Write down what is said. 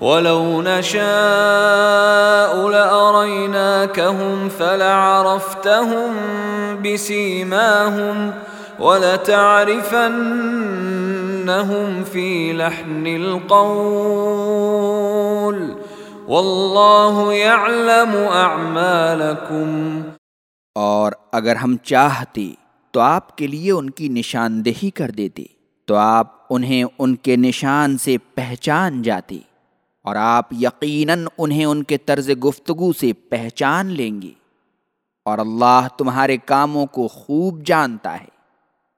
ولو نشاء لأريناكهم فلعرفتهم بسيماهم ولتعرفنهم في لحن القول والله يعلم أعمالكم اور اگر ہم چاہتے تو آپ کے لیے ان کی نشاندہی کر دیتے تو آپ انہیں ان کے نشان سے پہچان جاتے اور آپ یقیناً انہیں ان کے طرز گفتگو سے پہچان لیں گے اور اللہ تمہارے کاموں کو خوب جانتا ہے۔